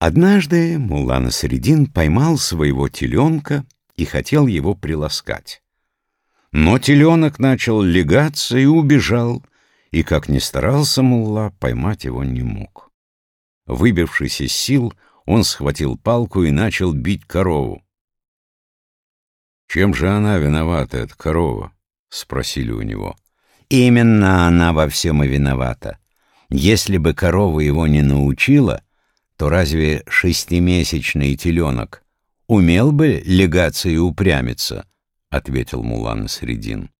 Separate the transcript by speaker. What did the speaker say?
Speaker 1: Однажды Мулла Насредин поймал своего теленка и хотел его приласкать. Но теленок начал легаться и убежал, и, как ни старался Мулла, поймать его не мог. Выбившись из сил, он схватил палку и начал бить корову. «Чем же она виновата, эта корова?» — спросили у него. «Именно она во всем и виновата. Если бы корова его не научила, то разве шестимесячный теленок умел бы легаться и упрямиться?» — ответил Мулан Средин.